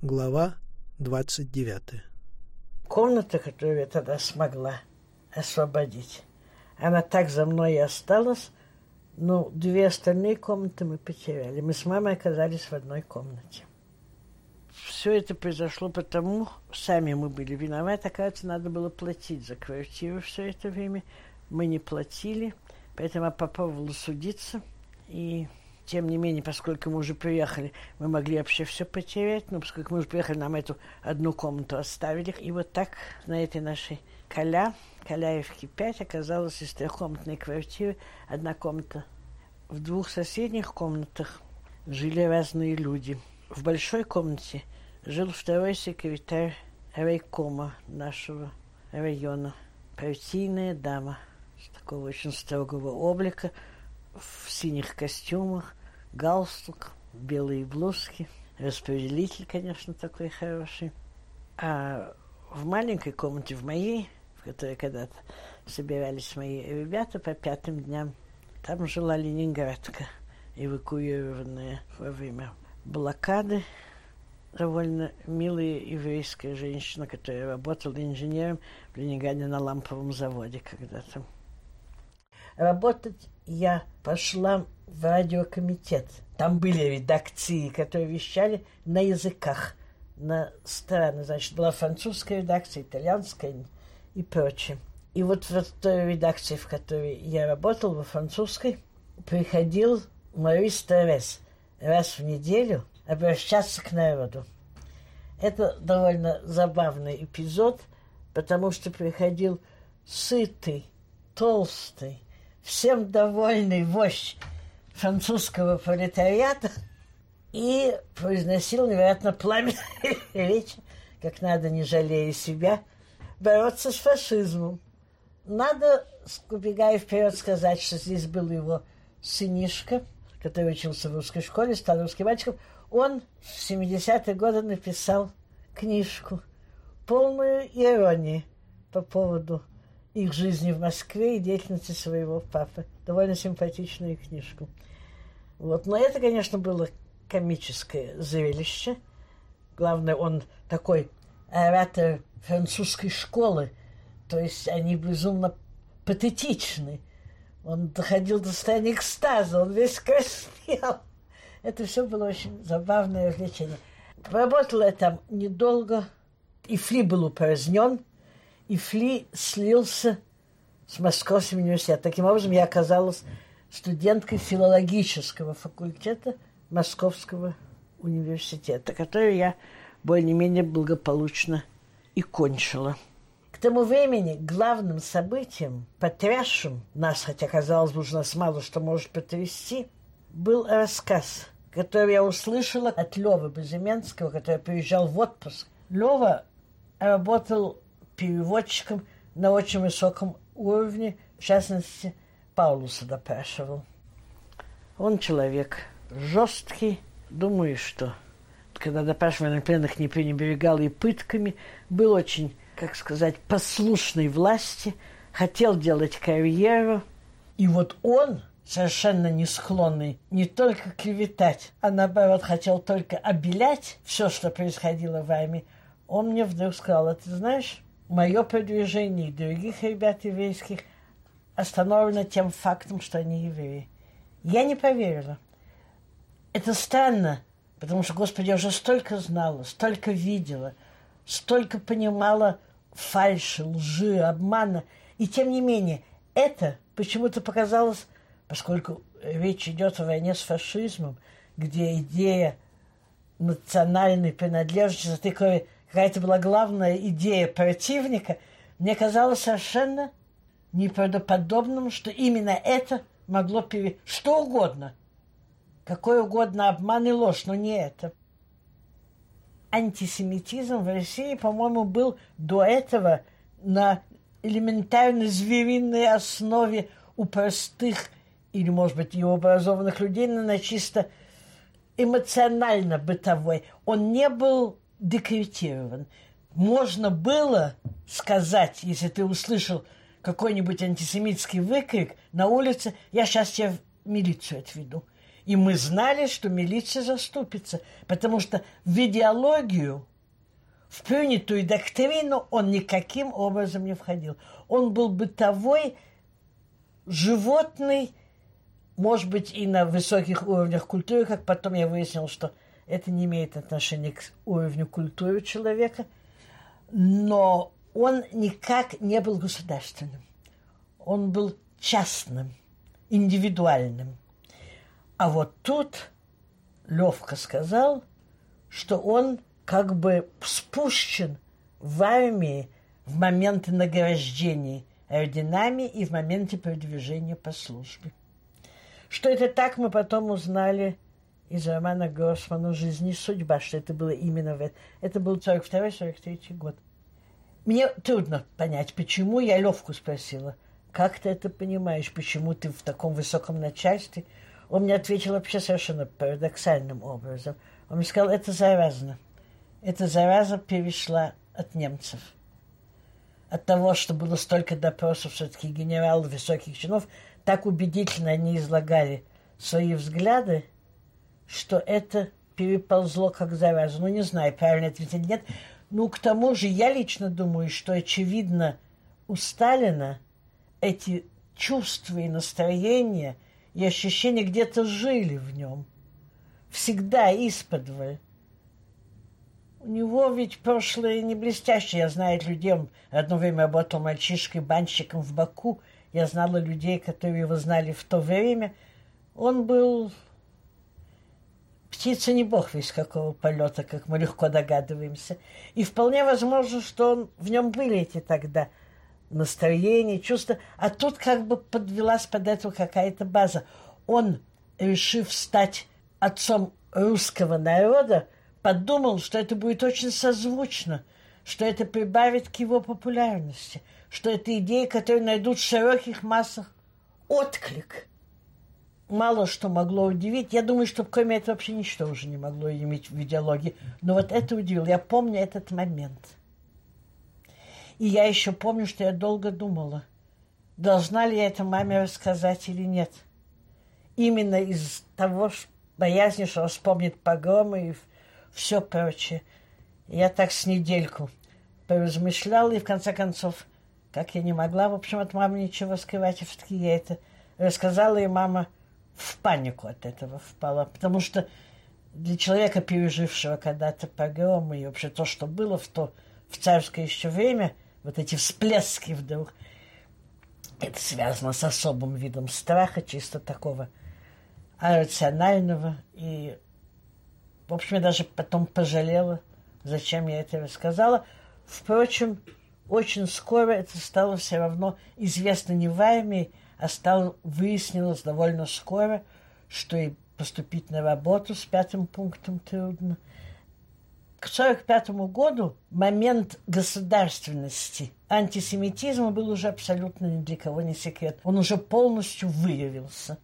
Глава 29. Комната, которую я тогда смогла освободить, она так за мной и осталась, но две остальные комнаты мы потеряли. Мы с мамой оказались в одной комнате. Все это произошло потому, сами мы были виноваты, оказывается, надо было платить за квартиру все это время. Мы не платили, поэтому я попробовала судиться. И тем не менее, поскольку мы уже приехали, мы могли вообще все потерять, но поскольку мы уже приехали, нам эту одну комнату оставили. И вот так на этой нашей Коля, Коляевке 5, оказалась из трехкомнатной квартиры одна комната. В двух соседних комнатах жили разные люди. В большой комнате жил второй секретарь райкома нашего района, партийная дама с такого очень строгого облика, в синих костюмах, галстук, белые блузки, распределитель, конечно, такой хороший. А в маленькой комнате, в моей, в которой когда-то собирались мои ребята по пятым дням, там жила ленинградка, эвакуированная во время блокады. Довольно милая еврейская женщина, которая работала инженером в Ленинграде на ламповом заводе когда-то. Работать я пошла в радиокомитет. Там были редакции, которые вещали на языках, на страны. Значит, была французская редакция, итальянская и прочее. И вот в той редакции, в которой я работал, во французской, приходил Марис Терес раз в неделю обращаться к народу. Это довольно забавный эпизод, потому что приходил сытый, толстый, всем довольный вождь французского пролетариата и произносил невероятно пламенную речь, как надо, не жалея себя, бороться с фашизмом. Надо, убегая вперед, сказать, что здесь был его сынишка, который учился в русской школе, стал русским мальчиком. Он в 70-е годы написал книжку, полную иронии по поводу их жизни в Москве и деятельности своего папы. Довольно симпатичную книжку. Вот. Но это, конечно, было комическое зрелище. Главное, он такой оратор французской школы, то есть они безумно патетичны. Он доходил до состояния экстаза, он весь краснел. Это все было очень забавное развлечение. Поработал я там недолго, и Фли был упразднен, и Фли слился с Московским университетом. Таким образом, я оказалась студенткой филологического факультета Московского университета, который я более-менее благополучно и кончила. К тому времени главным событием, потрясшим нас, хотя казалось бы, уже нас мало что может потрясти, был рассказ, который я услышала от Лёвы Безыменского, который приезжал в отпуск. Лёва работал переводчиком на очень высоком уровне, в частности, Паулуса допрашивал. Он человек жесткий, думаю, что когда допрашивали пленных не пренебрегал и пытками, был очень, как сказать, послушной власти, хотел делать карьеру. И вот он, совершенно не склонный не только клеветать, а наоборот хотел только обелять все, что происходило в армии, он мне вдруг сказал, а ты знаешь, мое продвижение и других ребят еврейских – остановлено тем фактом, что они евреи. Я не поверила. Это странно, потому что, Господи, я уже столько знала, столько видела, столько понимала фальши, лжи, обмана. И тем не менее, это почему-то показалось, поскольку речь идет о войне с фашизмом, где идея национальной принадлежности, какая-то была главная идея противника, мне казалось совершенно неправдоподобным, что именно это могло пере... Что угодно. Какой угодно обман и ложь, но не это. Антисемитизм в России, по-моему, был до этого на элементарной звериной основе у простых или, может быть, и у образованных людей, но на чисто эмоционально-бытовой. Он не был декретирован. Можно было сказать, если ты услышал какой-нибудь антисемитский выкрик на улице, я сейчас тебя в милицию отведу. И мы знали, что милиция заступится, потому что в идеологию, в принятую доктрину он никаким образом не входил. Он был бытовой, животный, может быть, и на высоких уровнях культуры, как потом я выяснил, что это не имеет отношения к уровню культуры человека, но он никак не был государственным. Он был частным, индивидуальным. А вот тут Левка сказал, что он как бы спущен в армии в моменты награждения орденами и в моменте продвижения по службе. Что это так, мы потом узнали из романа Гроссмана «Жизнь и судьба», что это было именно в. Это был 42-43 год. Мне трудно понять, почему я Левку спросила. Как ты это понимаешь? Почему ты в таком высоком начальстве? Он мне ответил вообще совершенно парадоксальным образом. Он мне сказал, это заразно. Эта зараза перешла от немцев. От того, что было столько допросов все-таки генералов, высоких чинов, так убедительно они излагали свои взгляды, что это переползло как зараза. Ну, не знаю, правильно это или нет. Ну, к тому же, я лично думаю, что, очевидно, у Сталина эти чувства и настроения – и ощущения где-то жили в нем. Всегда исподволь. У него ведь прошлое не блестящее. Я знаю людей. Он одно время работал мальчишкой, банщиком в Баку. Я знала людей, которые его знали в то время. Он был птица не бог весь какого полета, как мы легко догадываемся. И вполне возможно, что он, в нем были эти тогда настроение, чувство. А тут как бы подвелась под эту какая-то база. Он, решив стать отцом русского народа, подумал, что это будет очень созвучно, что это прибавит к его популярности, что это идеи, которые найдут в широких массах отклик. Мало что могло удивить. Я думаю, что кроме этого вообще ничто уже не могло иметь в идеологии. Но вот это удивило. Я помню этот момент – и я еще помню, что я долго думала, должна ли я это маме рассказать или нет. Именно из того, что боязни, что он вспомнит погромы и все прочее. Я так с недельку поразмышляла, и в конце концов, как я не могла, в общем, от мамы ничего скрывать, все-таки я это рассказала, и мама в панику от этого впала, потому что для человека, пережившего когда-то погромы и вообще то, что было в то в царское еще время – вот эти всплески вдруг. Это связано с особым видом страха, чисто такого рационального. И, в общем, я даже потом пожалела, зачем я это рассказала. Впрочем, очень скоро это стало все равно известно не в армии, а стало, выяснилось довольно скоро, что и поступить на работу с пятым пунктом трудно – к 1945 году момент государственности антисемитизма был уже абсолютно ни для кого не секрет. Он уже полностью выявился.